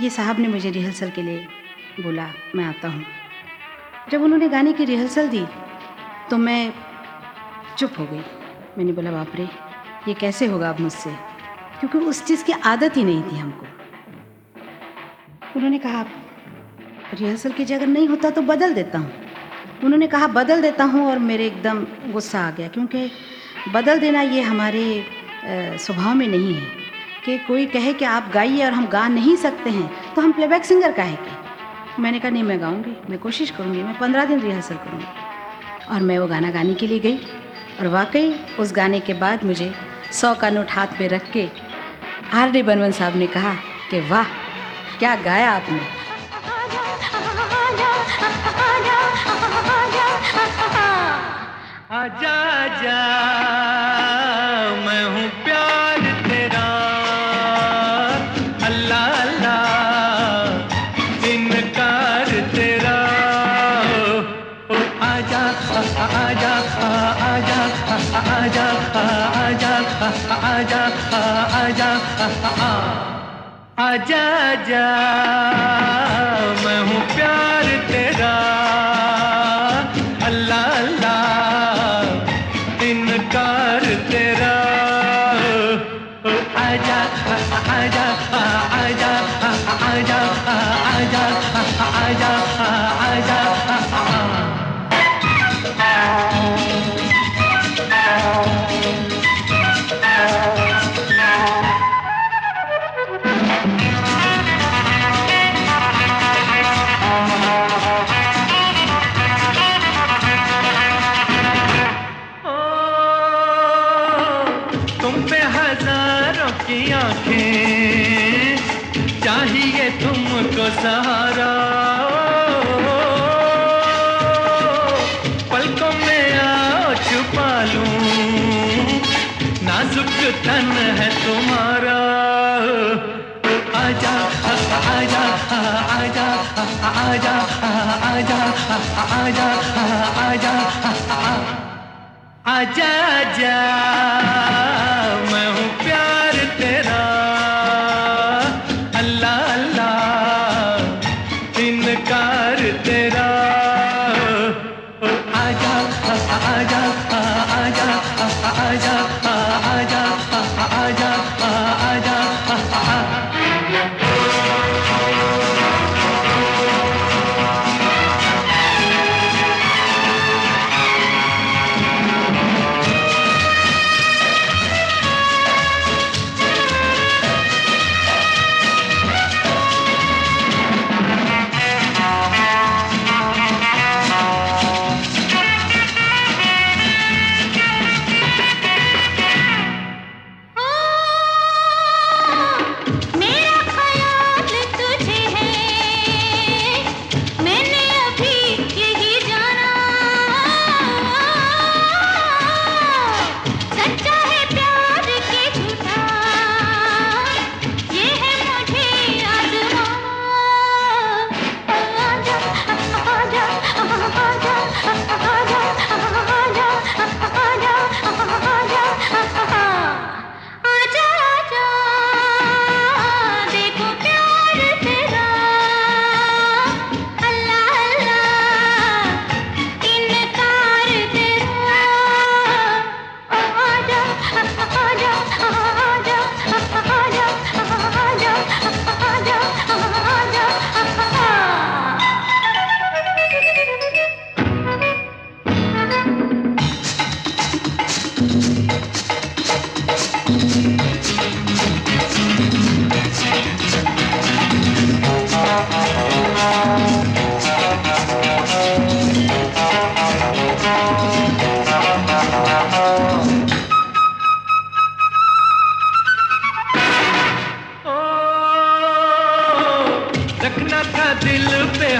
ये साहब ने मुझे रिहर्सल के लिए बोला, मैं आता हूँ। जब उन्होंने गाने की रिहर्सल दी तो मैं चुप हो गई। मैंने बोला, बाप रे, ये कैसे होगा अब मुझसे? क्योंकि उस चीज़ की आदत ही नहीं थी हमको। उन्होंने कहा, रिहर्सल की जगह नहीं होता तो बदल देता हूँ। उन्होंने कहा, बदल देता हूँ और मेरे एकदम गुस्सा आ गया, क्योंकि बदल देना ये हमारे स्वभाव में नहीं है। कि कोई कहे कि आप गाइए और हम गा नहीं सकते हैं तो हम प्लेबैक सिंगर का है कि? मैंने कहा, नहीं, मैं गाऊँगी, मैं कोशिश करूँगी, मैं पंद्रह दिन रिहर्सल करूँगी। और मैं वो गाना गाने के लिए गई और वाकई उस गाने के बाद मुझे सौ का नोट हाथ में रख के आर डी बनवन साहब ने कहा कि, वाह, क्या गाया आपने? आजा आजा आजा आजा जा मैं हूँ प्यार तेरा अल्लाह अल्लाह इनकार तेरा ओ आजा आजा आजा आजा आजा आजा आजा चाहिए तुमको सहारा। पलकों में आओ, छुपा लूँ। नाजुक तन है तुम्हारा। आजा आजा आजा आजा आजा आजा आजा आजा आजा मैं रखना था दिल पे